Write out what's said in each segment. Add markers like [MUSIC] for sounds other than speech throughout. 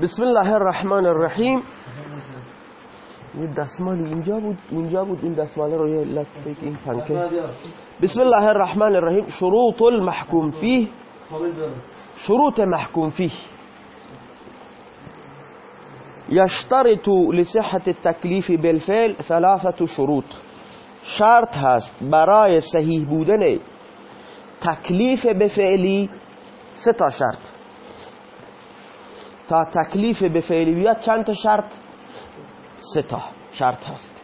بسم الله الرحمن الرحیم یه اینجا بود اینجا بود این رو یه این پنکه بسم الله الرحمن الرحیم شروط المحکوم فیه شروط محکوم فیه يشترط لصحة التکلیف بالفعل ثلاثة شروط شرط هست برای صحیح بودن تکلیف فعلی سه تا شرط تا تکلیف به فعلی بیاد چند تا شرط؟ سه تا شرط هست.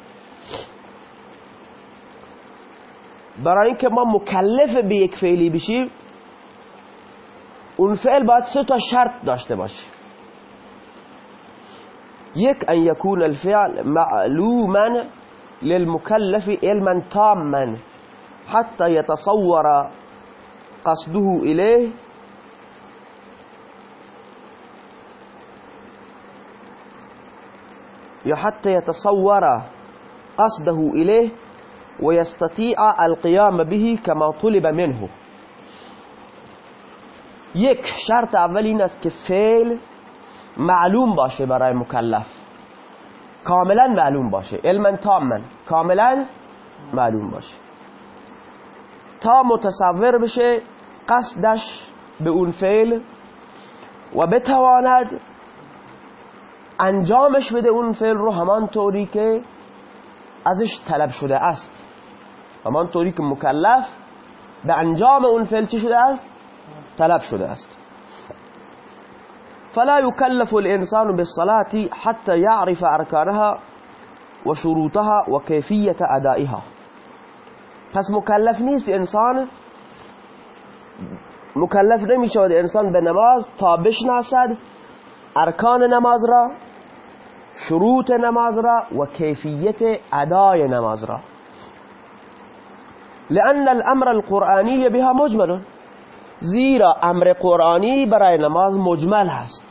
برای اینکه ما مکلف به یک فعلی بشیم اون فعل باید سه تا شرط داشته باشه. یک ان یکون الفعل معلوما للمكلف علما تاما حتى يتصور قصده إليه حتى يتصور قصده إليه ويستطيع القيام به كما طلب منه. یک شرط اول این است که فعل معلوم باشه برای مکلف. کاملا معلوم باشه. علما تاما. کاملا معلوم باشه. تا متصور بشه قصدش به اون فعل و بتواند انجامش بده اون فعل رو همان طوری که ازش طلب شده است. همان طوری که مکلف به انجام اون فعل چی شده است؟ طلب شده است. فلا يكلف الإنسان بالصلاة حتى يعرف أركانها وشروطها وكيفية أدائها پس مکلف نیست انسان مکلف نمی شود انسان به نماز تا بشناسد ارکان نماز را. شروط نماز را و کیفیت ادای نماز را. لأن الامر القرآنی بها مجمل. زیرا امر قرآنی برای نماز مجمل هست.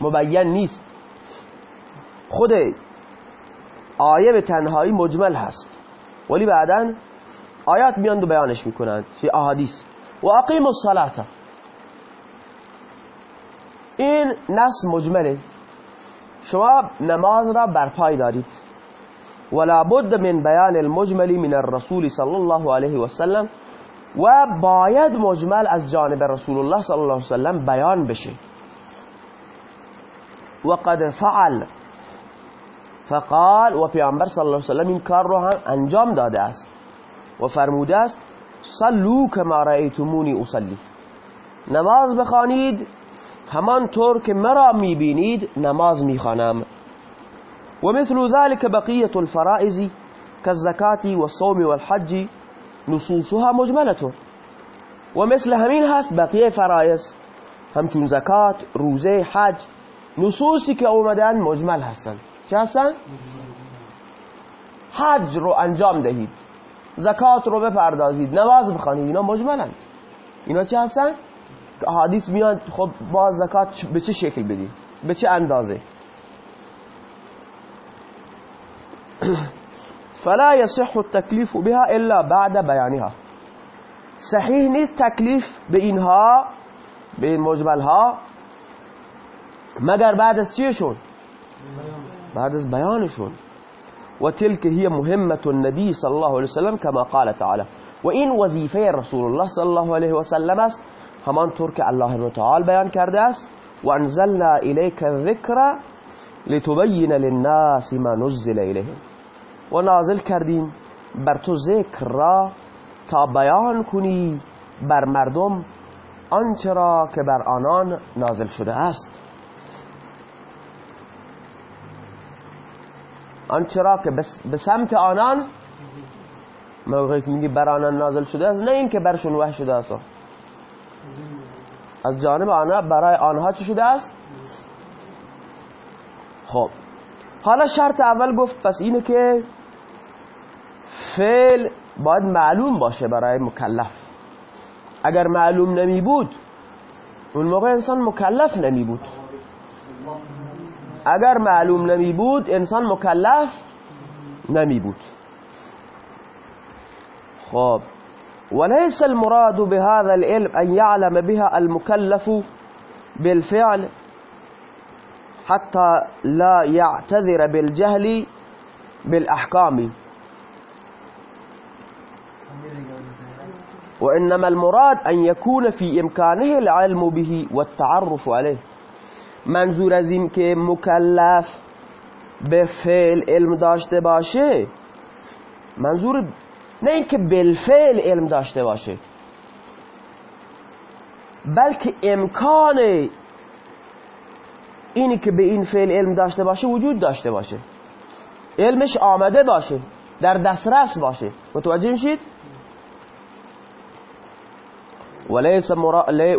مبین نیست. خود آیه به تنهایی مجمل هست. ولی بعدا آیات میاند و بیانش می‌کنند فی احادیث. و اقیم الصلاة. این نص مجمله. شما نماز را برپای دارید. ولا بد من بیان المجمل من الرسول صلی الله علیه و سلم و باید مجمل از جانب رسول الله صلی الله علیه و سلم بیان بشه. و قد فعل. فقال و پیامبر صلی الله علیه و سلم این کار رو هم انجام داده است. و فرموده است صلو کما رأیتمونی اصلی. نماز بخوانید همان طور که مرا می‌بینید نماز می‌خوانم و مثل ذلك بقیه الفرائض كالزكاة والصوم والحج نصوصها مجملة و مثل همین هست بقیه فرائض همچون زکات روزه حج نصوصی که اومدن مجمل هستن چه هستن؟ حج رو انجام دهید زکات رو بپردازید نماز بخوانید اینا مجملن اینا چه هستن؟ حدیث میاد خب با زکات به چه شکل بدید به چه اندازه؟ [CLEARS THROAT] فلا يصح التكليف بها الا بعد بیانها. صحیح نیست تکلیف به اینها به این مجمل ها مگر بعد از چیشون؟ بعد از بیانشون. و تلك هي مهمة النبي صلى الله عليه وسلم كما قال تعالى و این وظیفه رسول الله صلی الله علیه و سلم است همانطور که الله تعالی بیان کرده است و انزلنا الیک الذکر لتبین للناس ما نزل الیهم و نازل کردیم بر تو ذکر را تا بیان کنی بر مردم آنچه را که بر آنان نازل شده است. آنچه را که به سمت آنان موقعی که میگی بر آنان نازل شده است نه این که برشون وحی شده است. از جانب آنها برای آنها چی شده است؟ خب. حالا شرط اول گفت پس اینه که فعل باید معلوم باشه برای مکلف. اگر معلوم نمی بود اون موقع انسان مکلف نمی بود. اگر معلوم نمی بود انسان مکلف نمی بود. خب. وليس المراد بهذا العلم أن يعلم بها المكلف بالفعل حتى لا يعتذر بالجهل بالأحكام. وإنما المراد أن يكون في إمكانه العلم به والتعرف عليه. منظور از این که مکلف به فعل علم داشته باشه منظور نه اینکه بالفعل علم داشته باشه بلکه امکان اینی که به این فعل علم داشته باشه وجود داشته باشه. علمش آمده باشه در دسترس باشه. متوجه میشید؟ وليس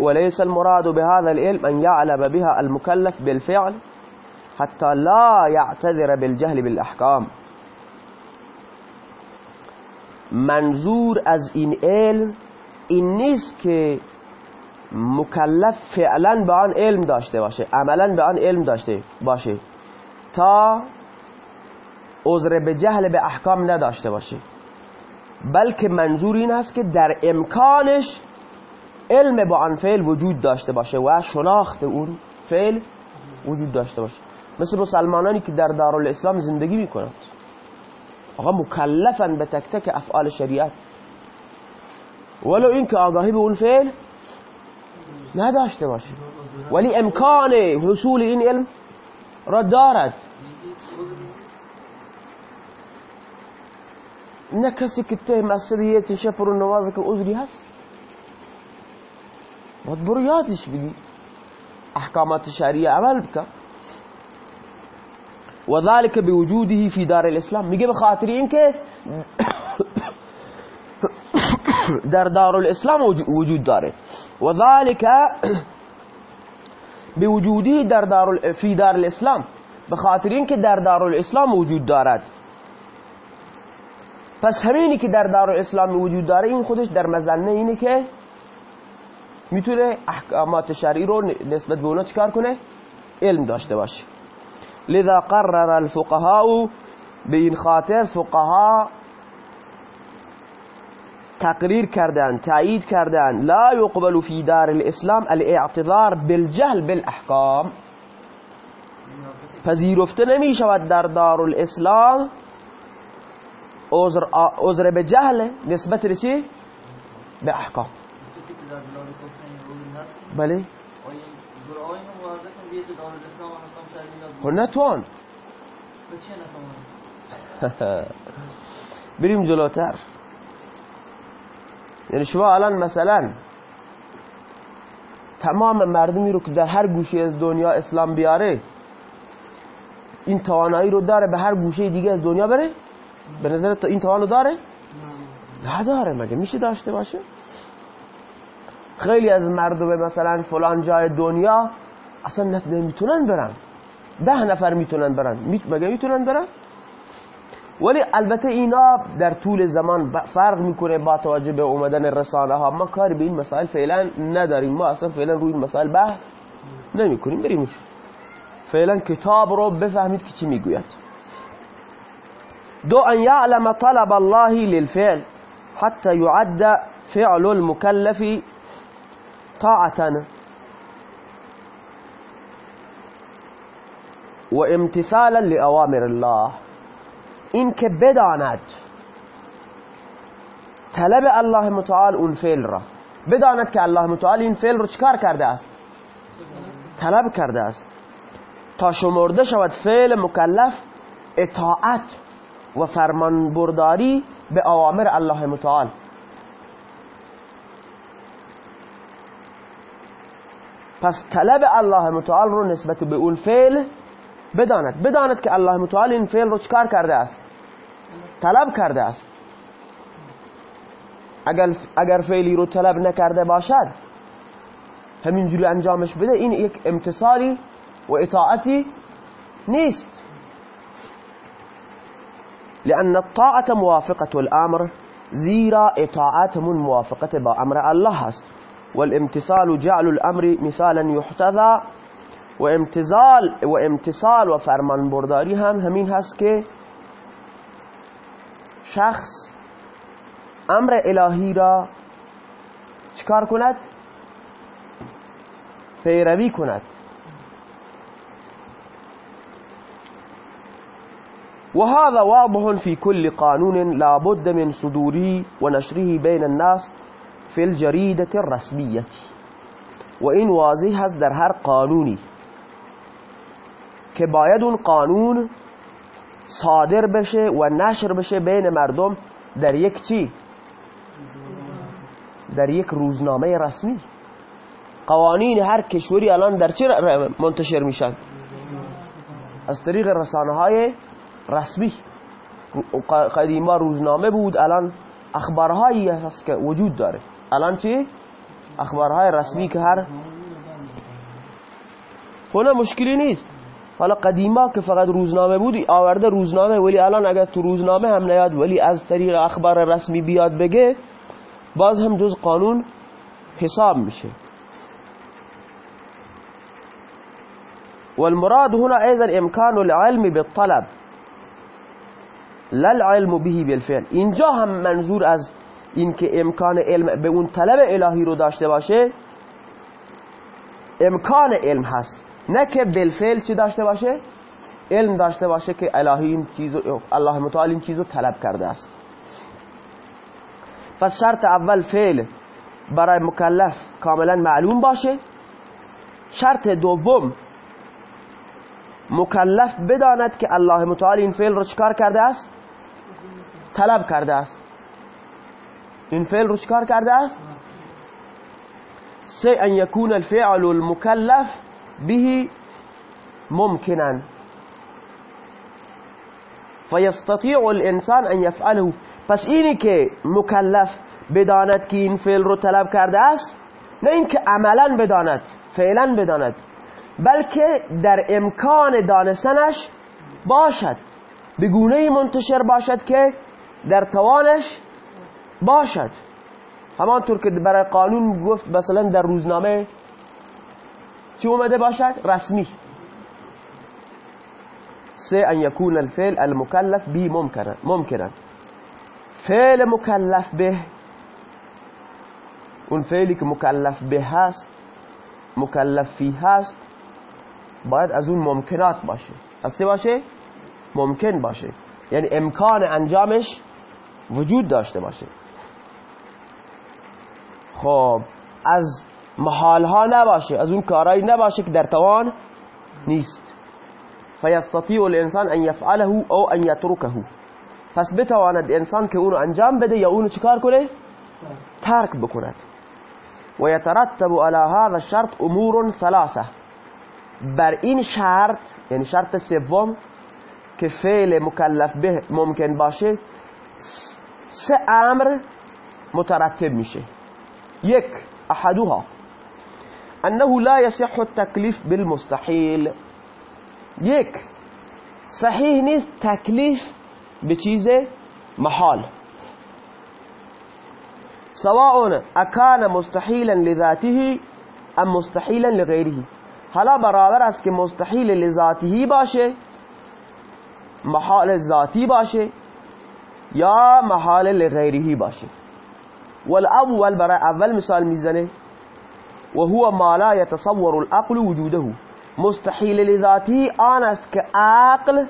وليس المراد بهذا العلم أن يعلم بها المكلف بالفعل حتى لا يعتذر بالجهل بالأحكام. منظور از این علم این نیست که مکلف فعلا به آن علم داشته باشه عملا به آن علم داشته باشه تا عذر به جهل به احکام نداشته باشه. بلکه منظور این است که در امکانش علم با آن فعل وجود داشته باشه و شناخت اون فعل وجود داشته باشه. مثل مسلمانانی که در دارالاسلام زندگی می‌کنند. آقا مکلفن به تک تک أفعال شریعت ولو اینکه آگاهی به اون فعل نداشته باشه ولی امکان حصول این علم را دارد نه کسی که ته یه تشپر و نوازه که عذری هست. باید برو یادش بگی احکامات شریعه عمل بکن و ذلك بوجوده في دار الاسلام میگه به خاطر اینکه در دار الاسلام وجود داره. و ذلك بوجوده در دار فی دار الاسلام. به خاطر اینکه در دار الاسلام وجود دارد. پس همینی که در دار الاسلام وجود داره این خودش در مزنه اینه که می‌تونه احکامات شرعی رو نسبت به اونا چکار کنه؟ علم داشته باشه. لذا قرر الفقهاء به این خاطر فقها تقریر کردن تایید کردن لا يقبل في دار الإسلام الاعتذار بالجهل بالاحکام پذیرفته نمی شود در دار الإسلام عذر به جهل نسبت رسی به احکام. بله. خب نتوان [LAUGHS] بریم جلوتر. یعنی شما الان مثلا تمام مردمی رو که در هر گوشه از دنیا اسلام بیاره این توانایی رو داره به هر گوشه دیگه از دنیا بره؟ به نظر این توان رو داره؟ نداره مگه؟ میشه داشته باشه؟ خیلی از مردم مثلا فلان جای دنیا اصلا نمی‌تونن برن. ده نفر میتونن برن. مگه میتونن برن؟ ولی البته اینا در طول زمان فرق میکنه با توجه به اومدن رسانه ها ما کاری به این مسائل فعلا نداریم. ما أصلا فعلا روی این مسائل بحث نمی کنیم بریم فعلا کتاب رو بفهمید که چی میگوید. دو ان یعلم طلب الله للفعل حتى يعد فعل المكلف طاعة وامتثالا لأوامر الله. این که بداند طلب الله متعال اون فعل را. بداند که الله متعال این فعل رو چکار کرده است؟ طلب کرده است. تا شمرده شود فعل مکلف اطاعت و فرمان برداری به اوامر الله متعال. پس طلب الله متعال رو نسبت به اون فعل بداند. بداند که الله متعال این فعل رو چکار کرده است؟ طلب کرده است. اگر, اگر فعلی رو طلب نکرده باشد همینجوری انجامش بده این یک امتصالی و اطاعتی نیست. لأن الطاعة موافقة الأمر زیرا اطاعتمون موافقت با أمر الله هست والامتثال جعل الأمر مثالا يحتذى و امتثال و امتصال و فرمان برداری هم همین هست که شخص أمر الهی را چکار کند؟ پیروی کند. وهذا واضح في كل قانون لا بد من صدوره ونشره بين الناس في الجريدة الرسمية. وإن واضح هست در هر قانونی. که باید اون قانون صادر بشه و نشر بشه بین مردم در یک چی؟ در یک روزنامه رسمی. قوانین هر کشوری الان در چی منتشر میشن؟ از طریق رسانه های رسمی. قدیما روزنامه بود الان اخبارهایی هست که وجود داره. الان چی؟ اخبارهای رسمی که هر خونه مشکلی نیست. حالا قدیما که فقط روزنامه بودی آورده روزنامه ولی الان اگر تو روزنامه هم نیاد ولی از طریق اخبار رسمی بیاد بگه باز هم جز قانون حساب میشه. والمراد هنا ايضا امكان العلم بالطلب. لا العلم به بالفعل. اینجا هم منظور از اینکه امکان علم به اون طلب الهی رو داشته باشه امکان علم هست. نه که بالفعل چی داشته باشه؟ علم داشته باشه که الهی این چیزو الله متعال این چیزو طلب کرده است. پس شرط اول فعل برای مکلف کاملا معلوم باشه. شرط دوم مکلف بداند که الله متعال این فعل رو چکار کرده است؟ طلب کرده است. این فعل رو چکار کرده است؟ سه ان یکون الفعل المکلف به ممکنا فیستطیع الانسان ان یفعله. پس اینی که مکلف بداند که این فعل رو طلب کرده است نه اینکه عملا بداند فعلا بداند بلکه در امکان دانستنش باشد. به منتشر باشد که در توانش باشد. همانطور که برای قانون گفت مثلا در روزنامه چی اومده باشد؟ رسمی. سه ان یکون الفعل المکلف بی ممکنه. ممکنه. فعل مکلف به اون فعلی که مکلف به هست مکلف فی هست باید از اون ممکنات باشه. از باشه؟ ممکن باشه. یعنی امکان انجامش وجود داشته باشه. خب از محال ها نباشه از اون کارهایی نباشه که در توان نیست. فیستطیع الانسان ان یفعله او ان یترکه. پس بتواند انسان که اونو انجام بده یا اونو چیکار کنه؟ ترک بکند. و یترتب على هذا الشرط امور ثلاثه. بر این شرط یعنی شرط سوم که فعل مکلف به ممکن باشه سه امر مترتب میشه. یک احدها. أنه لا يصح التكليف بالمستحيل. یک صحیح نیست تکلیف به محال. سواء اکان مستحیلا لذاته أم مستحیلا لغیره حالا برابر است که مستحیل لذاته باشه محال ذاتی باشه یا محال لغیره باشه. والأول برای اول مثال میزنه و هو ما لا يتصور العقل وجوده. مستحیل لذاتی آن است که عقل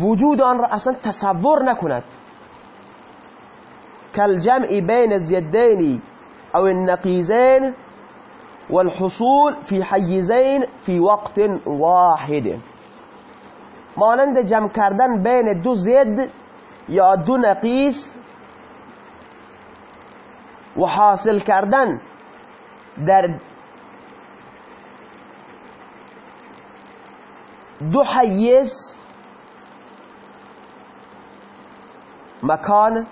وجود آن را أصلا تصور نکند. كالجمع بين الزيدين أو النقيزين والحصول في حيزين في وقت واحد. مانند جمع کردن بین دو زد یا دو نقیس و حاصل کردن. در دو حیز مکان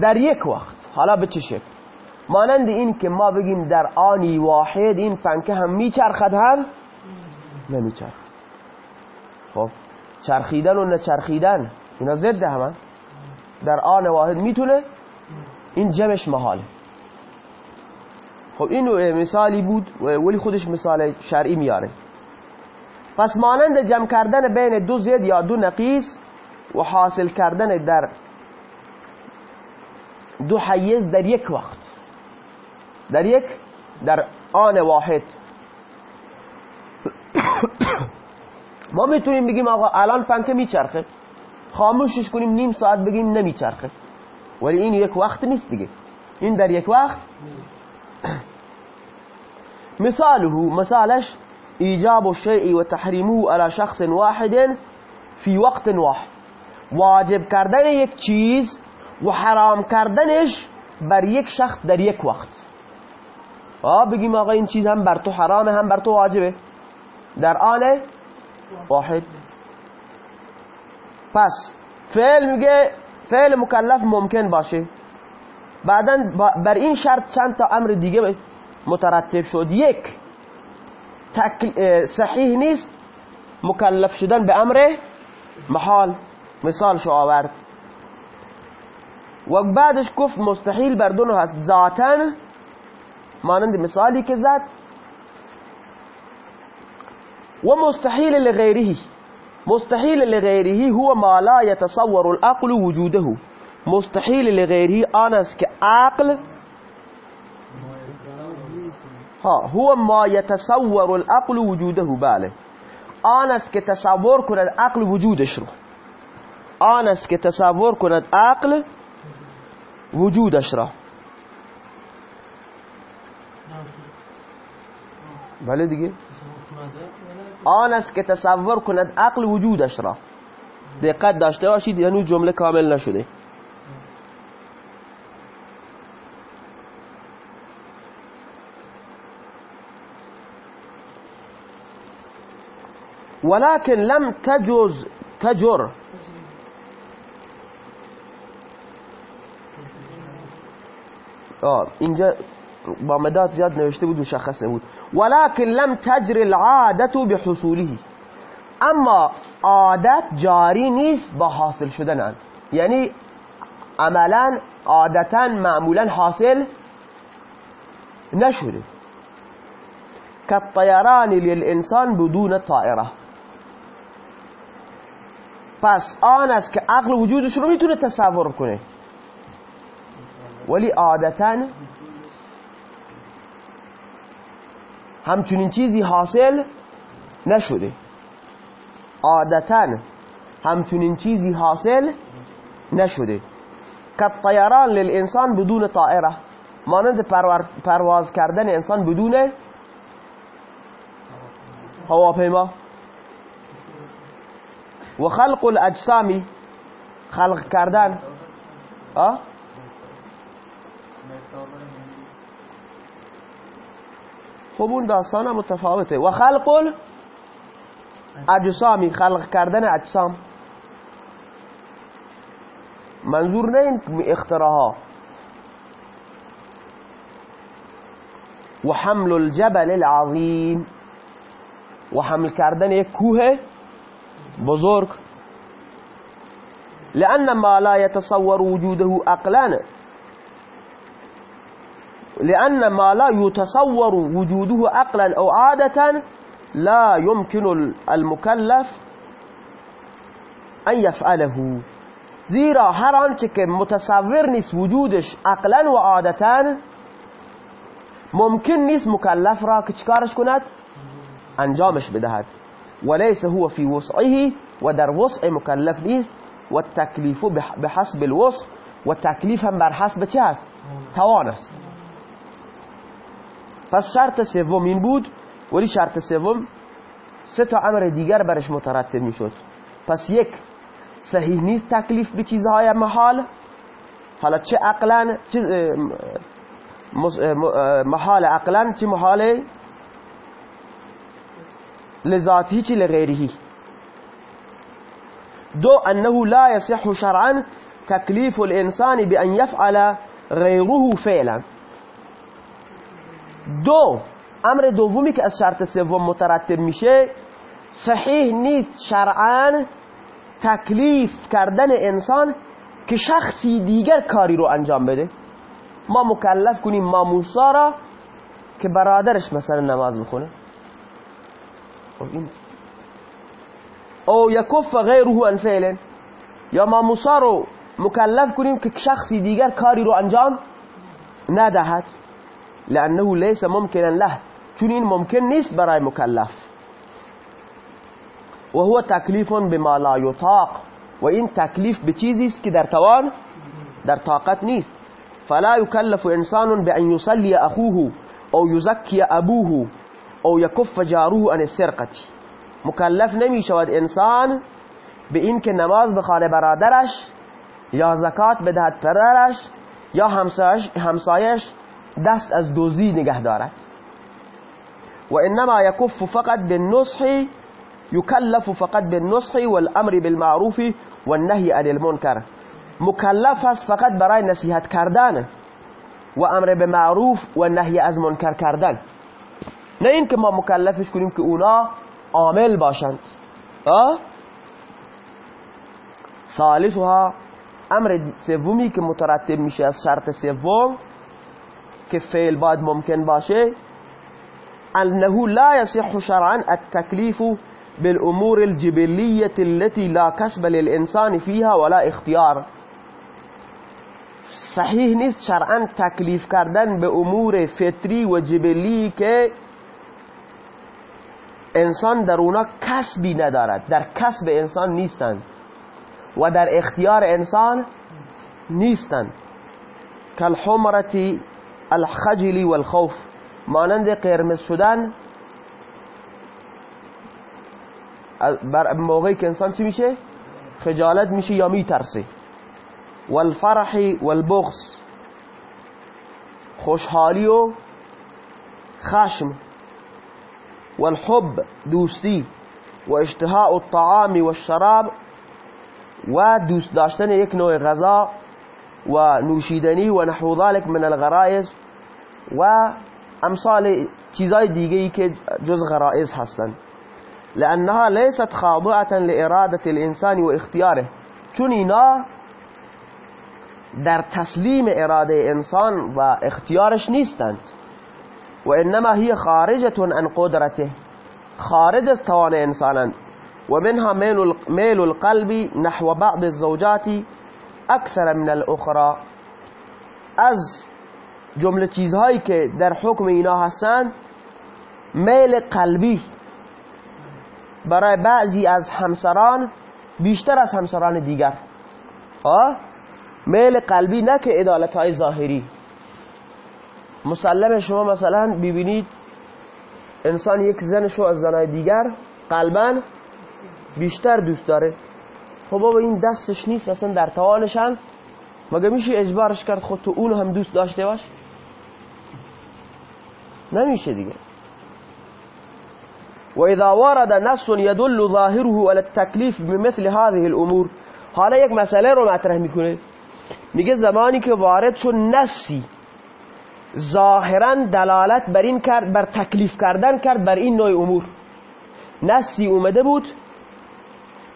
در یک وقت. حالا به چه شکل؟ مانند این که ما بگیم در آنی واحد این پنکه هم میچرخد هم نمیچرخد. خب چرخیدن و نچرخیدن اینا ضد همه در آن واحد می‌تونه؟ این جمعش محاله. خب این مثالی بود ولی خودش مثال شرعی میاره. پس مانند جمع کردن بین دو زید یا دو نقیس و حاصل کردن در دو حیز در یک وقت. در یک در آن واحد. [COUGHS] ما می‌تونیم بگیم آقا الان پنکه میچرخه. خاموشش کنیم نیم ساعت بگیم نمیچرخه. ولی این یک وقت نیست دیگه. این در یک وقت [COUGHS] مثاله مثالش ایجاب الشیء و تحریمه على شخص واحد فی وقت واحد. واجب کردن یک چیز و حرام کردنش بر یک شخص در یک وقت. آه بگیم آقا این چیز هم بر تو حرامه هم بر تو واجبه. در آن واحد. پس فعل میگه فعل مکلف ممکن باشه. بعدا بر این شرط چند تا امر دیگه مترتب شد. یک صحیح نیست مکلف شدن به امر محال. مثال شو آورد. و بعدش گفت مستحیل بر دونو هست. ذاتا مانند مثالی که زد. و مستحیل لغیره مستحيل لغيره هو ما لا يتصور العقل وجوده. مستحيل لغيره آنست که عقل ها هو ما يتصور العقل وجوده بله. آنست که تصور کند عقل وجودش رو. آنست که تصور کند عقل وجودش را. بله دیگه. آن است که تصور کند عقل وجودش را. دقت داشته باشید یعنی جمله کامل نشده. ولكن لم تجوز تجر. آه اینجا با مداد زیاد نوشته بود مشخص نبود. ولكن لم تجر العادة بحصوله. اما عادت جاری نیست با حاصل شدن یعنی عملا عادتا معمولا حاصل نشده. كالطيران للإنسان بدون طائرة. پس آن است که عقل وجودش رو می‌تونه تصور کنه. ولی عادتا همچنین چیزی حاصل نشده. عادتا همچنین چیزی حاصل نشده. طیران للانسان بدون طائره. مانند پرواز کردن انسان بدون هواپیما. و خلق الاجسامی خلق کردن. آه خب اون داستان متفاوته. و خلق اجسامی خلق کردن اجسام. منظور نه این اختراها و حمل الجبل العظیم. و حمل کردن یک کوه. بزرگ. لأن ما لا يتصور وجوده أقلا لأن ما لا يتصور وجوده عقلا أو عادة لا يمكن المكلف أن يفعله. زیرا هر آنچه که متصور نیست وجودش عقلا و عادتا ممکن نیست مکلف را که چکارش کند؟ انجامش بدهد. وليس هو في وسعه و در وسع مکلف نیست و التکلیف بحسب الوسع و تکلیف هم بر حسب چه هست؟ توان است پس شرط سوم این بود ولی شرط سوم سه تا أمر دیگر برش مترتب میشد. پس یک صحیح نیست تکلیف به چیزهای محال. حالا چه عقلا چه محال عقلا چه محال لذاتی چه لغیره دو انه لا يصح شرعا الانسان بان يفعل غيره فعلا. دو امر دومی که از شرط سوم مترتب میشه صحیح نیست شرعا تکلیف کردن انسان که شخصی دیگر کاری رو انجام بده. ما مکلف کنیم ما موسا را که برادرش مثلا نماز بخونه. خب أو یکف غیره ان فعلا یا ما موسا رو مکلف کنیم که شخصی دیگر کاری رو أنجام ندهد. لأنه ليس ممكنا له. چون این ممکن نیست برای مکلف و هو بما لا یطاق و این تکلیف به چیزی است در توان در طاقت نیست فلا يكلف إنسان بأن يصلي أخوه أو يزكي أبوه. أو يكف جاره عن السرقة. مکلف نمی شود إنسان به این که نماز بخانة برادرش یا زکات بدهد پدرش یا همسایش دست از دوزی نگه دارد. و انما یکف فقط بالنصح یکلف فقط بالنصح والأمر بالمعروف والنهی عن المنکر مکلف است فقط برای نصیحت کردن و أمر به معروف و نهی از منکر کردن. نه این که ما مکلفش کنیم که اونا عامل باشند؟ ثالثها أمر سومی که مترتب میشه از شرط سوم که فعل باید ممکن باشه انه لا يصح شرعا التكليف بالامور الجبليه التي لا كسب للانسان فيها ولا اختيار صحیح نیست شرعا تکلیف کردن به امور فطری و جبلی که انسان در اونا کسبی ندارد. در کسب انسان نیستند. و در اختیار انسان نیستند. کالحمرتی الخجلی والخوف. مانند قرمز شدن بر موقعی که انسان چی میشه؟ خجالت میشه یا میترسه. والفرح والبغض. خوشحالی و خشم. والحب دوستی و اشتهاء الطعام والشراب و دوست داشتن یک نوع غذا و نوشیدنی و نحو ذلك من الغرائز و امثال چیزای دیگه ای که جز غرائز هستند. لأنها ليست خاضعة لإرادة الإنسان و اختیاره. چون اینا در تسلیم اراده انسان و اختیارش نیستند. و انما هی خارجة عن قدرته. خارج از توان انسانند و منها میل القلب نحو بعض الزوجات اکثر من الأخرى. أز جملة چیزهایی در حکم اینا هستند میل قلبی. برای بعضی از همسران بیشتر از همسران دیگر. ها میل قلبی نه که ادالت های مسلم شما مثلا ببینید انسان یک زنشو از زنهای دیگر قلبا بیشتر دوست داره. خب بابا این دستش نیست اصلا در توانش هم مگه میشه اجبارش کرد خود تو اون هم دوست داشته باش؟ نمیشه دیگه. و اذا ورد نص يدل ظاهره على التكليف بمثل هذه الامور. حالا یک مسئله رو مطرح می‌کنه. میگه زمانی که وارد شد نسی ظاهرا دلالت بر این کرد بر تکلیف کردن کرد بر این نوع امور. نسی اومده بود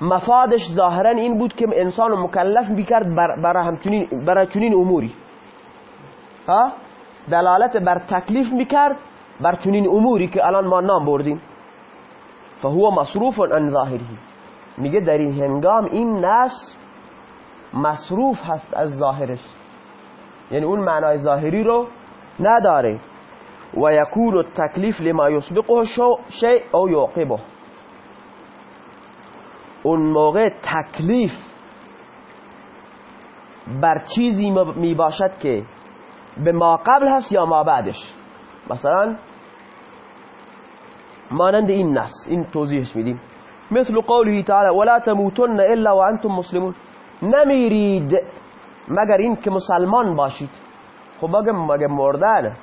مفادش ظاهرا این بود که انسان مکلف بیکرد برای همچنین برای چنین اموری. ها؟ دلالت بر تکلیف می‌کرد بر چنین اموری که الان ما نام بردیم. فهو مصروف عن ظاهری میگه در این هنگام این نس مصروف هست از ظاهرش. یعنی اون معنای ظاهری رو نداره. و یکون التکلیف لما یسبقه شیء او یعقبه. اون موقع تکلیف بر چیزی می باشد که به ما قبل هست یا ما بعدش. مثلا مانند این نس این توضیحش میدیم. مثل قوله تعالی ولا تموتن الا وانتم مسلمون. نمیرید مگر این که مسلمان باشید. خب مگه مگه مردن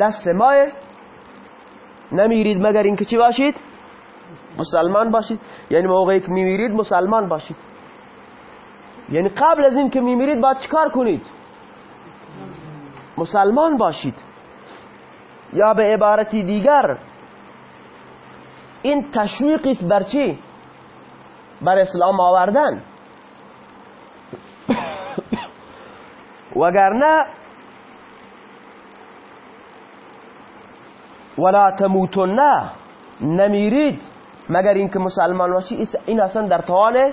دست ماه نمیرید مگر این که چی باشید؟ مسلمان باشید. یعنی موقعی که میمیرید مسلمان باشید. یعنی قبل از این که میمیرید باید چیکار کنید؟ مسلمان باشید. یا به عبارتی دیگر این تشویقی است بر چی؟ بر اسلام آوردن. وگرنه ولا تموتن. نمیرید. مگر اینکه مسلمان باشی این اصلا در توان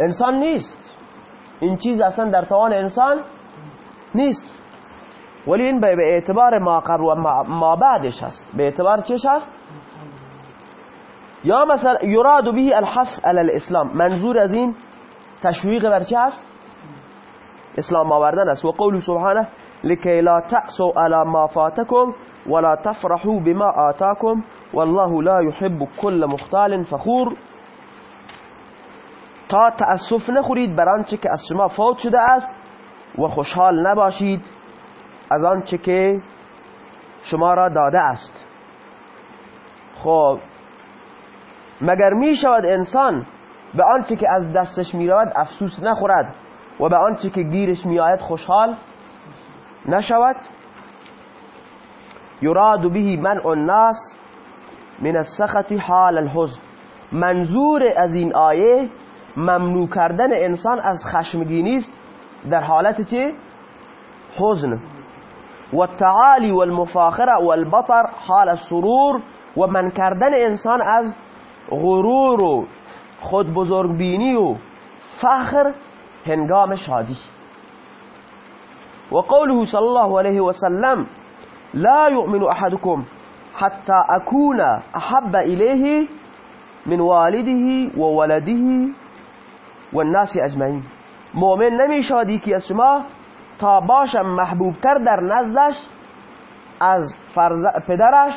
انسان نیست. این چیز اصلا در توان انسان نیست. ولی این به اعتبار ما قبل و ما بعدش هست. به اعتبار چش هست؟ یا مثلا یراد به الحث علی الاسلام. منظور از این تشویق بر چه هست؟ اسلام آوردن است. و قول سبحانه لكي لا تأسوا على ما فاتكم ولا تفرحوا بما آتاكم والله لا يحب كل مختال فخور. تا تأسف نخورید بر آنچه که از شما فوت شده است و خوشحال نباشید از آنچه که شما را داده است. خب مگر می شود انسان به آنچه که از دستش می رود افسوس نخورد؟ و به آنچه که گیرش می آید خوشحال نشود. یراد به من الناس من السخط حال الحزن. منظور از این آیه ممنوع کردن انسان از خشمگینی است در حالت چه؟ حزن. و التعالی والمفاخره والبطر حال السرور و من کردن انسان از غرور و خود بزرگبینی و فخر هنگام شادی. وقوله صلى الله عليه وسلم لا يؤمن أحدكم حتى أكون أحب إليه من والده وولده والناس أجمعين مؤمن نمی شادی که از شما تا باشم محبوبتر در نزدش از فرز... پدرش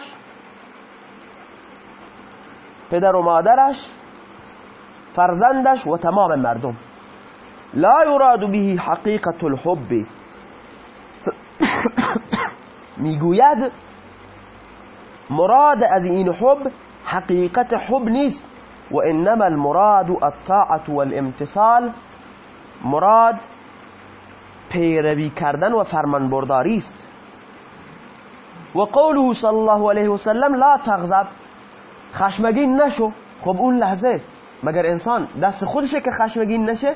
پدر و مادرش فرزندش و تمام مردم. لا يراد به حقیقت الحب. [COUGHS] میگوید مراد از حب حقیقت حب نیست و انما المراد الطاعت والامتثال مراد پیروی کردن و فرمانبرداری است. و قوله صلی الله علیه وسلم لا تغضب خشمگین نشو. خب اون لحظه مگر انسان دست خودشه که خشمگین نشه؟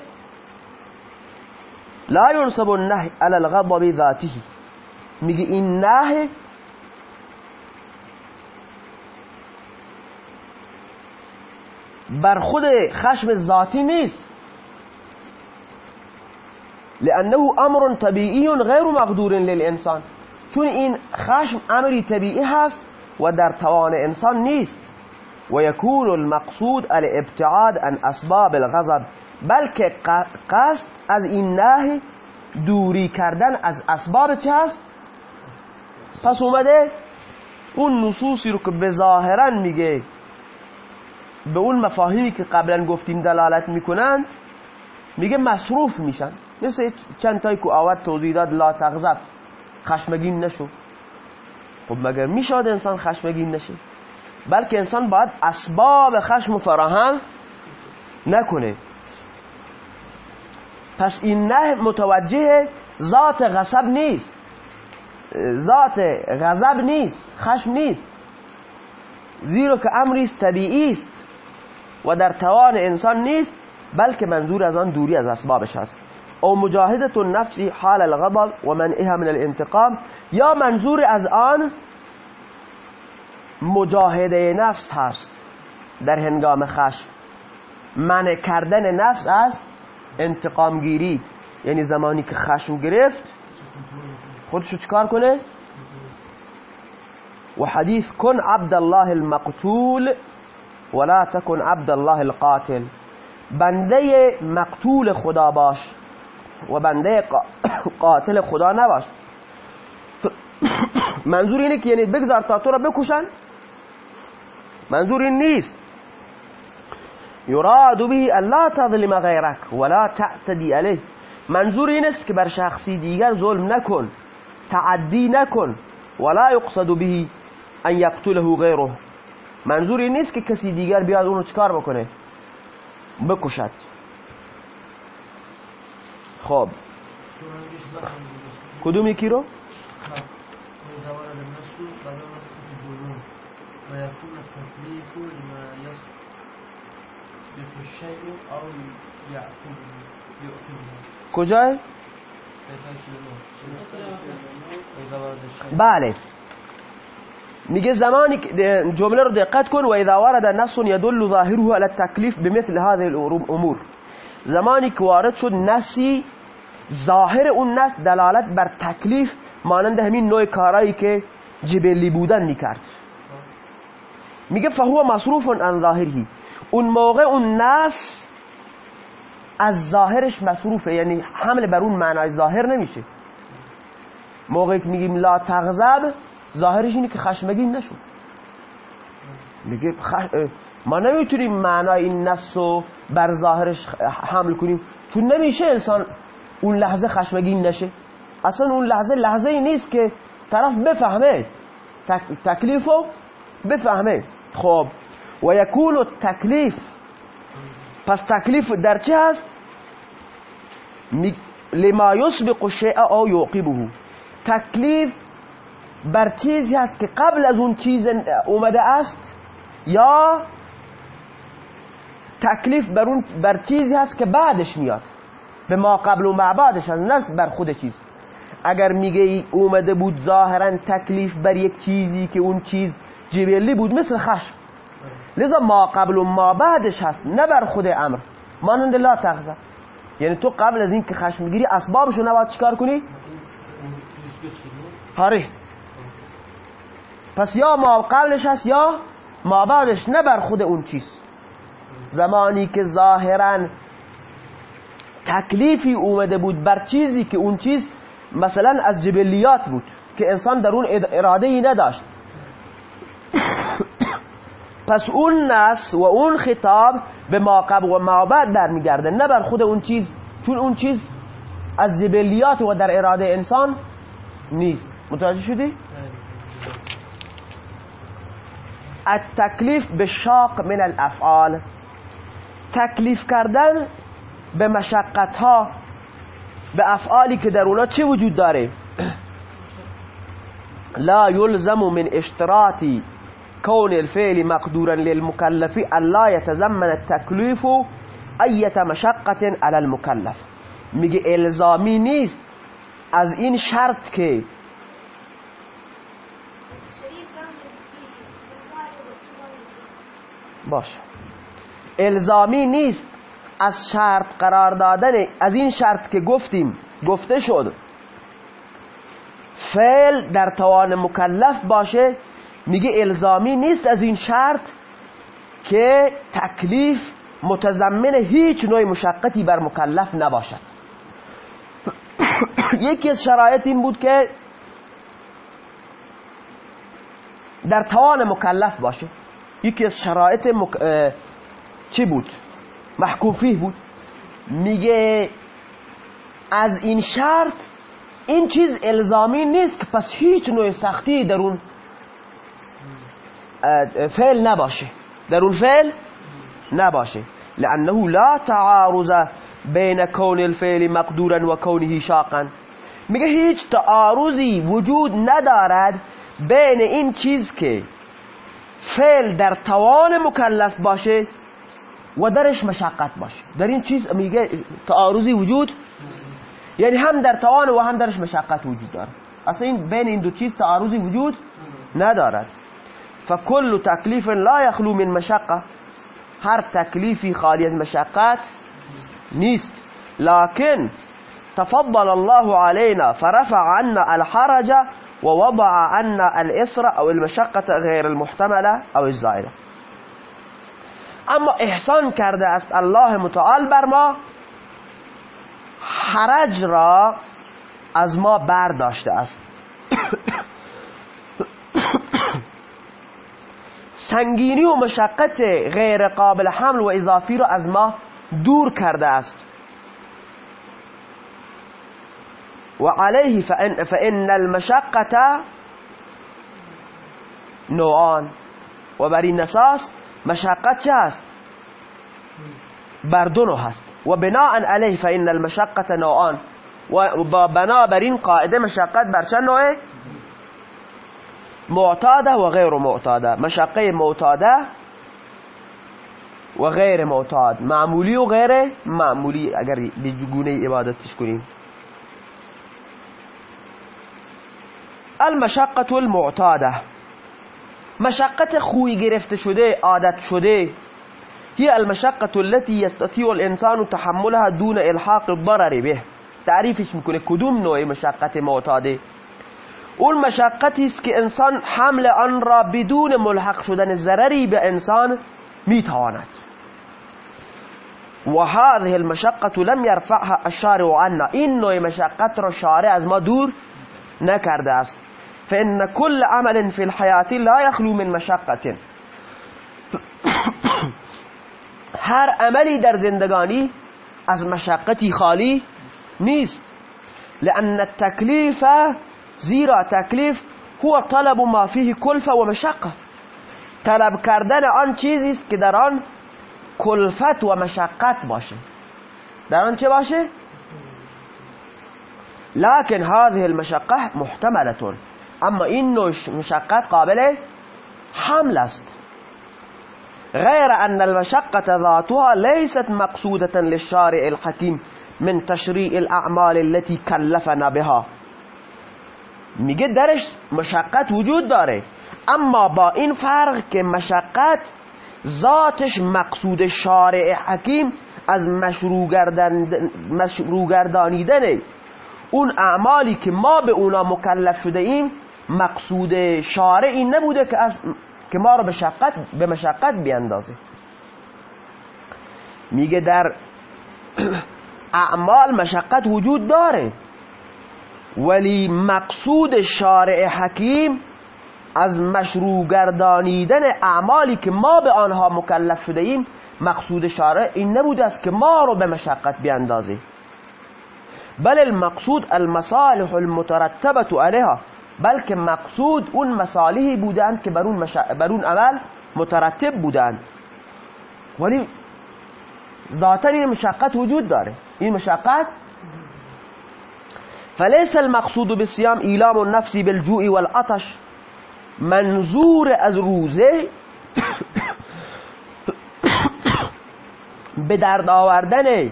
لا ينصب النهي على الغضب ذاته. میگه این نه بر خود خشم ذاتی نیست. لانه امر طبیعی غیر مقدور للانسان چون این خشم امری طبیعی هست و در توان انسان نیست. و یکون المقصود الابتعاد عن اسباب الغضب بلکه قصد از این نه دوری کردن از اسباب چه هست؟ پس اومده اون نصوصی رو که به میگه به اون مفاهیمی که قبلا گفتیم دلالت می‌کنند میگه مصروف میشن. مثل چند تایی که آورد توضیح داد لا تغضب خشمگین نشو. خب مگر میشاد انسان خشمگین نشه؟ بلکه انسان باید اسباب خشم فراهم نکنه. پس این نه متوجه ذات غصب نیست. ذات غضب نیست خشم نیست. زیرا که امری طبیعی است و در توان انسان نیست بلکه منظور از آن دوری از اسبابش است. او مجاهدت النفس حال الغضب و منعها من الانتقام یا منظور از آن مجاهده نفس هست در هنگام خشم. منع کردن نفس از انتقام گیری یعنی زمانی که خشم گرفت خودشو چکار کنه؟ و حدیث کن عبد الله المقتول ولا تکن عبد الله القاتل. بنده مقتول خدا باش و بنده [COUGHS] قاتل خدا نباش. [COUGHS] منظور اینه که یعنی بگذار تا تو را بکشن منظور این نیست یراد به لا تظلم غیرک ولا تعتدی علیه منظور این است که بر شخصی دیگر ظلم نکن تعدی نکن ولا يقصد به ان يقتله غيره منظور این نیست که کسی دیگر بیاد اونو چکار بکنه؟ بکشد. خب. کدوم یکی رو؟ کجای بله. میگه زمانی جمله رو دقت کن و اذا ورد نص يدل ظاهره على التكليف بمثل هذه الأمور. زمانی که وارد شد نسی ظاهر اون نص دلالت بر تکلیف مانند همین نوع کارایی که جبلی بودن میکرد. میگه فهو مصروف عن ظاهری اون موقع اون نس از ظاهرش مصروفه یعنی حمل بر اون معنای ظاهر نمیشه. موقعی که میگیم لا تغذب ظاهرش اینه که خشمگین نشون میگه ما نمی‌تونیم معنای این نص رو بر ظاهرش حمل کنیم. چون نمیشه انسان اون لحظه خشمگین نشه. اصلا اون لحظه لحظه ای نیست که طرف بفهمه. تک... تکلیفو بفهمه. خب و یکون تکلیف پس تکلیف در چه هست؟ لما یسبق الشیء او یعقبه. تکلیف بر چیزی هست که قبل از اون چیز اومده است؟ یا تکلیف بر, اون بر چیزی هست که بعدش میاد؟ به ما قبل و بعدش هست نه بر خود چیز. اگر میگه اومده بود ظاهرا تکلیف بر یک چیزی که اون چیز جبلی بود مثل خشم. لذا ما قبل و ما بعدش هست نه بر خود امر. مانند لا تغذر یعنی تو قبل از این که خشم می‌گیری اسبابشو نباید چیکار کنی؟ آره. پس یا ما قبلش هست یا ما بعدش نه بر خود اون چیز. زمانی که ظاهرا تکلیفی اومده بود بر چیزی که اون چیز مثلا از جبلیات بود که انسان در اون اراده ای نداشت. [COUGHS] پس اون نس و اون خطاب به ما قبل و ما بعد برمیگرده نه بر خود اون چیز چون اون چیز از جبلیات و در اراده انسان نیست. متوجه شدی؟ التکلیف به شاق من الافعال. تکلیف کردن به مشقت ها به افعالی که در اونا چه وجود داره؟ [COUGHS] لا يلزم من اشتراط كون الفعل مقدورا للمكلف الا يتزمن التكليف ایت مشقت على المكلف. میگه الزامی نیست. از این شرط که باشه. الزامی نیست. از شرط قرار دادن از این شرط که گفتیم گفته شد. فعل در توان مکلف باشه. میگه الزامی نیست از این شرط که تکلیف متضمن هیچ نوع مشقتی بر مکلف نباشد. [COUGHS] یکی از شرایط این بود که در توان مکلف باشه. یکی از شرایط مک... چی بود؟ محکوم بود. میگه از این شرط این چیز الزامی نیست که پس هیچ نوع سختی در اون فعل نباشه. در اون فعل نباشه. لانه لا تعارض بین کون الفعل مقدورا و کونه شاقا. میگه هیچ تعارضی وجود ندارد بین این چیز که فعل در توان مکلف باشه و درش مشقت باشه. در این چیز میگه تعارضی وجود یعنی هم در توان و هم درش مشقت وجود داره. اصلا این بین این دو چیز تعارضی وجود ندارد. فکل تکلیف لا یخلو من مشقة. هر تکلیفی خالی از مشقت نیست. لكن تفضل الله علينا فرفع عنا الحرج ووضع عنا الإسر أو المشقة غير المحتملة أو الزائرة. أما إحسان کرده است الله متعال بر ما حرج را از ما برداشته است. سنگینی و مشقت غیر قابل حمل و اضافی را از ما دور کرده است. و علیه فإن, فإن المشقة نوعان. و بر این اساس مشقت چه هست بر دو هست. و بناء علیه فإن المشقة نوعان. و بنا بر این قاعده مشقت بر چند نوعه؟ معتادة و غیر معتادة. مشقة معتادة و غیر معتاد. معمولی و غیر معمولی اگر به گونه عبادتش کنیم. المعتادة. مشقت خوی گرفته شده عادت شده. هي المشقة التي يستطيع الإنسان تحملها دون إلحاق الضرر به. تعریفش میکنه کدوم نوع مشقت معتادة؟ اون مشقتی است که انسان حمل آن را بدون ملحق شدن ضرری به انسان می‌تواند. و هذه المشقه لم يرفعها الشارع عنا. این نوع مشقت را شارع از ما دور نکرده است. فان كل عمل في الحياه لا يخلو من مشقه [COUGHS] هر عملی در زندگانی از مشقتی خالی نیست. لأن التکلیف زیرا تکلیف هو طلب ما فيه کلفه و مشقه. طلب کردن آن چیزی است که در آن کلفت و مشقت باشه. در آن چه باشه؟ لكن هذه المشقه محتملة اما این نوع مشقت قابل حمل است. غير أن المشقة ذاتها ليست مقصودة للشارع الحكيم من تشريع الأعمال التي كلفنا بها. میگه درش مشقت وجود داره. اما با این فرق که مشقت ذاتش مقصود شارع حکیم از مشروع گردانیدنه اون اعمالی که ما به اونا مکلف شده ایم مقصود شارع این نبوده که از که ما رو به مشقت به مشقت بیاندازه. میگه در [CLEARS THROAT] اعمال مشقت وجود داره. ولی مقصود شارع حکیم از مشروع گردانیدن اعمالی که ما به آنها مکلف شده ایم مقصود شارع این نبوده است که ما رو به مشقت بیاندازه. بل المقصود المصالح المترتبه علیها بلکه مقصود اون مصالحی بودند که بر اون, مش... بر اون عمل مترتب بودند. ولی ذاتا این مشقت وجود داره. این مشقت فليس المقصود بالصيام ایلام النفس بالجوع والعطش. منظور از روزه [COUGHS] به درد آوردن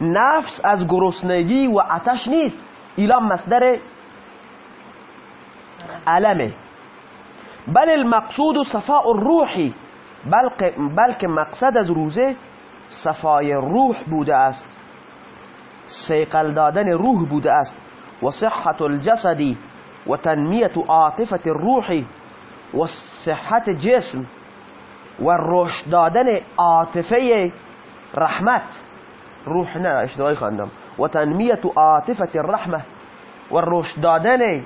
نفس از گرسنگی و عطش نیست. ایلام مصدر علمه. بل المقصود صفاء الروحی بلکه مقصد از روزه صفای روح بوده است. سیقل دادن روح بوده است. و صحت الجسدی و تنمیت عاطفت الروحی و صحت جسم و رشد دادن عاطفه رحمت. روح نه اشتباهی خواندم و تنمیت عاطفه الرحمة و دادن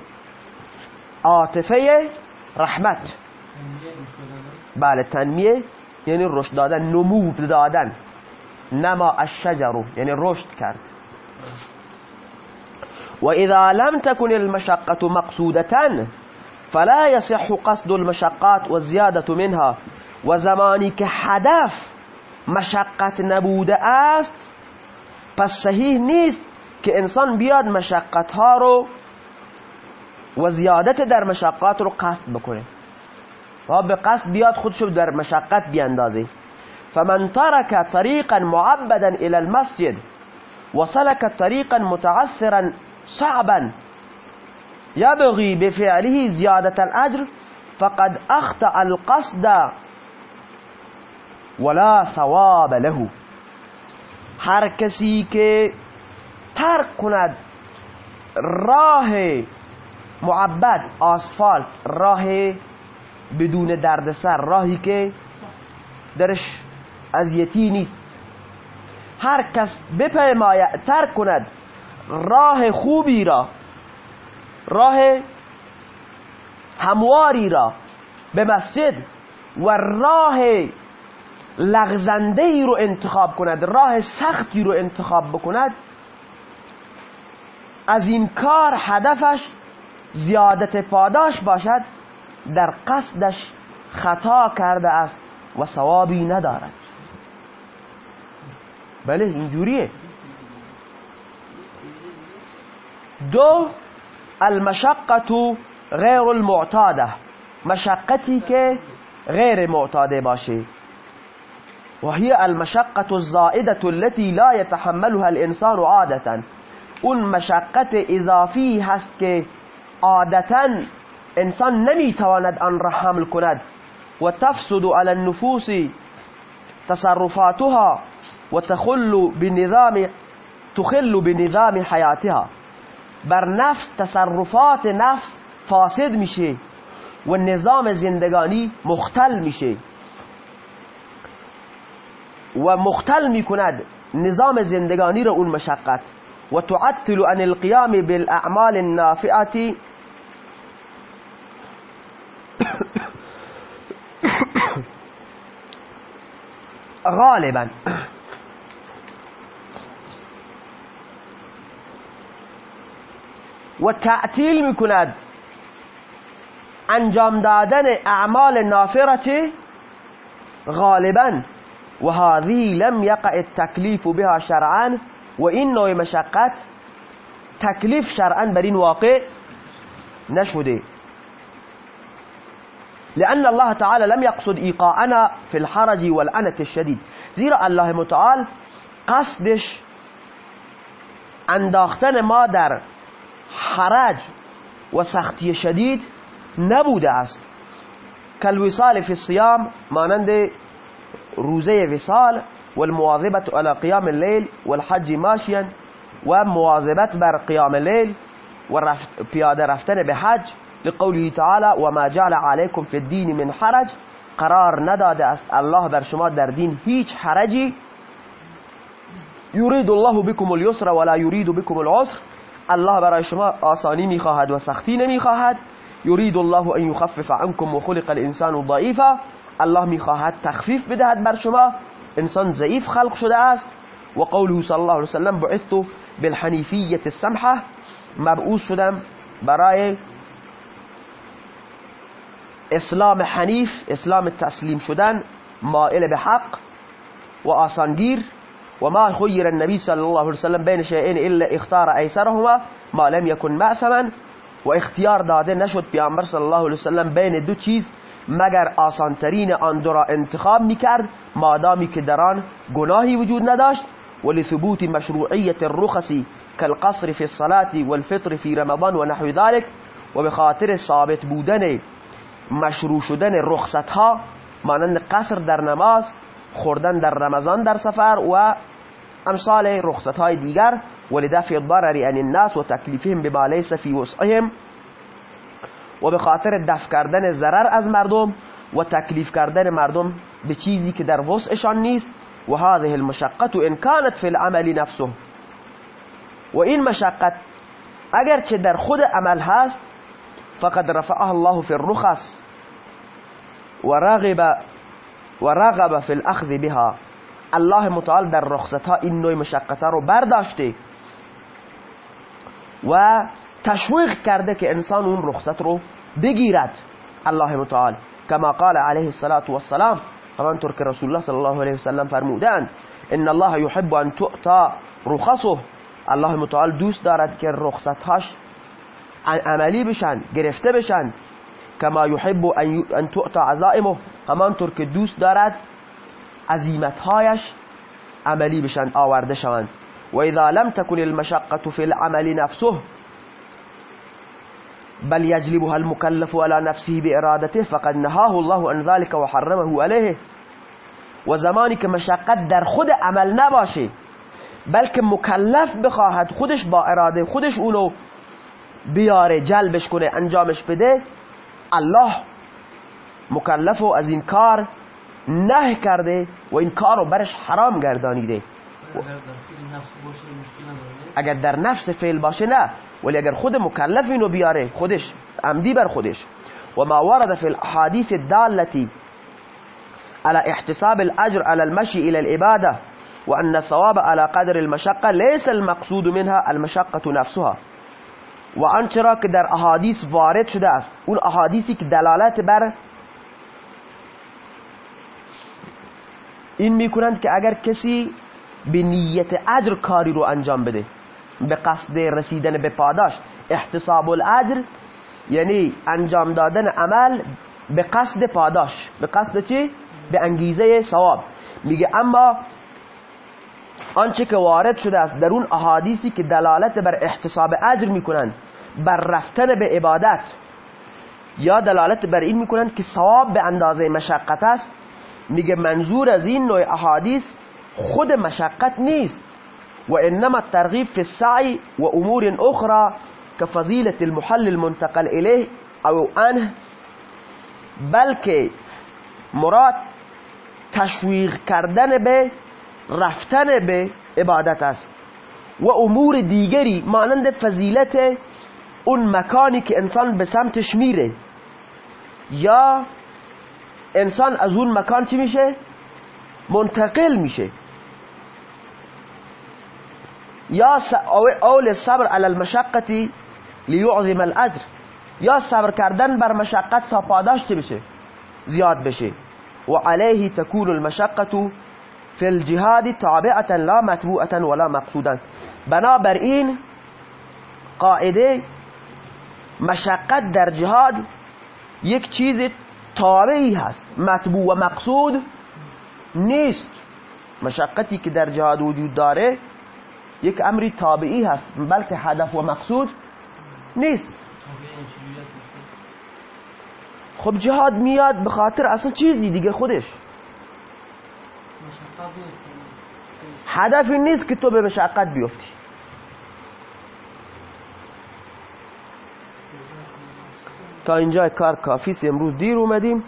عاطفه رحمت. بله تنمیه یعنی رشد دادن نمود دادن نما الشجر یعنی رشد کرد. و اذا لم تكن المشقة مقصودة فلا يصح قصد المشقات والزيادة منها. و زمانی که هدف نبوده آست پس صحیح نیست که انسان بیاد مشقت ها رو و زیادت در مشقات رو قصد بکنه. و به قصد بیاد خودشو در مشقت بیاندازه. فمن ترك طريقا معبدا إلى المسجد وسلك طريقا متعثرا صعبا. يبغي بفعله زيادة الأجر فقد أخطأ القصد ولا ثواب له. هر کسی که ترک کند راه معبد آسفالت راه بدون دردسر راهی که درش اذیتی نیست. هر کس بپیماید ترک کند راه خوبی را راه همواری را به مسجد و راه لغزنده ای رو انتخاب کند راه سختی رو انتخاب بکند از این کار هدفش زیادت پاداش باشد در قصدش خطا کرده است و ثوابی ندارد. بله اینجوریه. دو المشقت غیر المعتادة. مشقتی که غیر معتادة باشه وهي المشقة الزائدة التي لا يتحملها الإنسان عادة. اون مشقت اضافی هست که عادتا إنسان نمیتواند آن را حمل کند و تفسد على النفوس تصرفاتها و تخل بنظام تخل بنظام حياتها. بر نفس تصرفات نفس فاسد میشه و نظام زندگانی مختل میشه. و مختل می‌کند نظام زندگانی را اون مشقت. و تعطل عن القیام بالاعمال النافعه [COUGHS] غالبا. و تعطیل میکند. انجام دادن اعمال نافرة غالبا. و هذه لم يقع التكليف بها شرعا. و این نوع مشقت تکلیف شرعا بر این واقع نشده. لأن الله تعالى لم يقصد إيقاعنا في الحرج والعنة الشديد. زیرا الله متعال قصدش انداختن ما در حرج و سختی شدید نبوده است. کالوصال فی الصيام مانند روزه وصال والمواظبة على قيام الليل والحج ماشيا و مواظبت بر قیام لیل و پیاده رفتن به حج لقوله تعالى وما جعل عليكم في الدين من حرج قرار نداده است. الله بر شما در دین هیچ حرجی. یرید الله بكم اليسر ولا يريد بكم العسر. الله برای شما آسانی میخواهد و سختی نمیخواهد. یرید الله ان یخفف عنكم وخلق الانسان ضعیفا. الله میخواهد تخفیف بدهد بر شما. انسان ضعیف خلق شده است. و قوله صلی الله علیه وسلم بعثت بالحنیفیت السمحه مبعوث شدم برای اسلام حنیف اسلام تسلیم شدن مائل به حق و آسانگیر. و ما خیر النبی صلی الله علیه وسلم بین شیئین إلا اختار ایسرهما ما لم يكن معثما و اختیار داده نشد پیامبر صلی الله علیه وسلم بین دو چیز مگر آسانترین آن دو را انتخاب میکرد مادامی که در آن گناهی وجود نداشت. ولثبوت مشروعیت الرخص كالقصر في الصلاة والفطر في رمضان ونحو ذلك. و به خاطر ثابت بودن مشروع شدن رخصت مانند قصر در نماز خوردن در رمضان در سفر و امثال رخصت های دیگر ولدفع الضرر عن الناس و تکلیفهم بما لیس فی وسعهم و به خاطر دفع کردن ضرر از مردم و تکلیف کردن مردم به چیزی که در وسعشان نیست. و هذه المشقت ان كانت في العمل نفسه. و این مشقت اگرچه در خود عمل هست فقد رفعها الله في الرخص ورغب ورغب في الأخذ بها. الله متعال در رخصت ها این نوع مشقت رو برداشته. و تشویق کرده که انسان اون رخصت رو بگیرد. الله متعال. كما قال عليه الصلاة والسلام همانطور که رسول الله صلی الله علیه وسلم فرمودند ان الله يحب ان تؤتى رخصه. الله متعال دوست دارد که رخصت هاش عملی بشن گرفته بشن. کما یحب أن تؤتى عزائمه. همانطور که دوست دارد عزیمتهایش عملی بشن آورده شوند. و اذا لم تكن المشقة في العمل نفسه بل يجلبها المكلف على نفسه بإرادته فقد نهاه الله عن ذلك وحرمه عليه. و زمانی در خود عمل نباشه بلکه مکلف بخواهد خودش با اراده خودش اونو بیاره جلبش کنه انجامش بده. الله مکلف و از این کار نه کرده و این کار رو برش حرام گردانیده. اگر در نفس فعل باشه نه. ولی اگر خود مکلف اینو بیاره خودش عمدی بر خودش. و ما ورد فی الاحادیث الدالتی على احتساب الاجر على المشي إلى العباده وان الثواب على قدر المشقة ليس المقصود منها المشقة نفسها. و آنچه را که در احادیث وارد شده است. اون احادیثی که دلالت بر این می‌کنند که اگر کسی به نیت اجر کاری رو انجام بده به قصد رسیدن به پاداش احتساب الاجر یعنی انجام دادن عمل به قصد پاداش. به قصد چی؟ به انگیزه ثواب. میگه اما آنچه که وارد شده است در اون احادیثی که دلالت بر احتساب اجر می‌کنند بر رفتن به عبادت. یا دلالت بر این می‌کنند که ثواب به اندازه مشقت است. میگه منظور از این نوع احادیث خود مشقت نیست. و انما الترغیب فی السعی و امور اخرى که فضیلت المحل المنتقل الیه او انه بلکه مراد تشویق کردن به رفتن به عبادت است. و امور دیگری مانند فضیلت اون مکانی که انسان به سمتش میره. یا انسان از اون مکان چی میشه؟ منتقل میشه. یا اول صبر على المشقتی لیعظم الاجر یا صبر کردن بر مشقت تا پاداش بشه زیاد بشه. و علیه تکون المشقت فی الجهاد تابعتا لا متبوعتا ولا مقصودا بنابراین قاعده مشقت در جهاد یک چیز تابعی هست. مطبوع و مقصود نیست. مشقتی که در جهاد وجود داره یک امری تابعی هست بلکه هدف و مقصود نیست. خب جهاد میاد به خاطر اصلا چیزی دیگه خودش. هدفی نیست که تو به مشقت بیفتی. تا اینجا کار کافی امروز دیر اومدیم.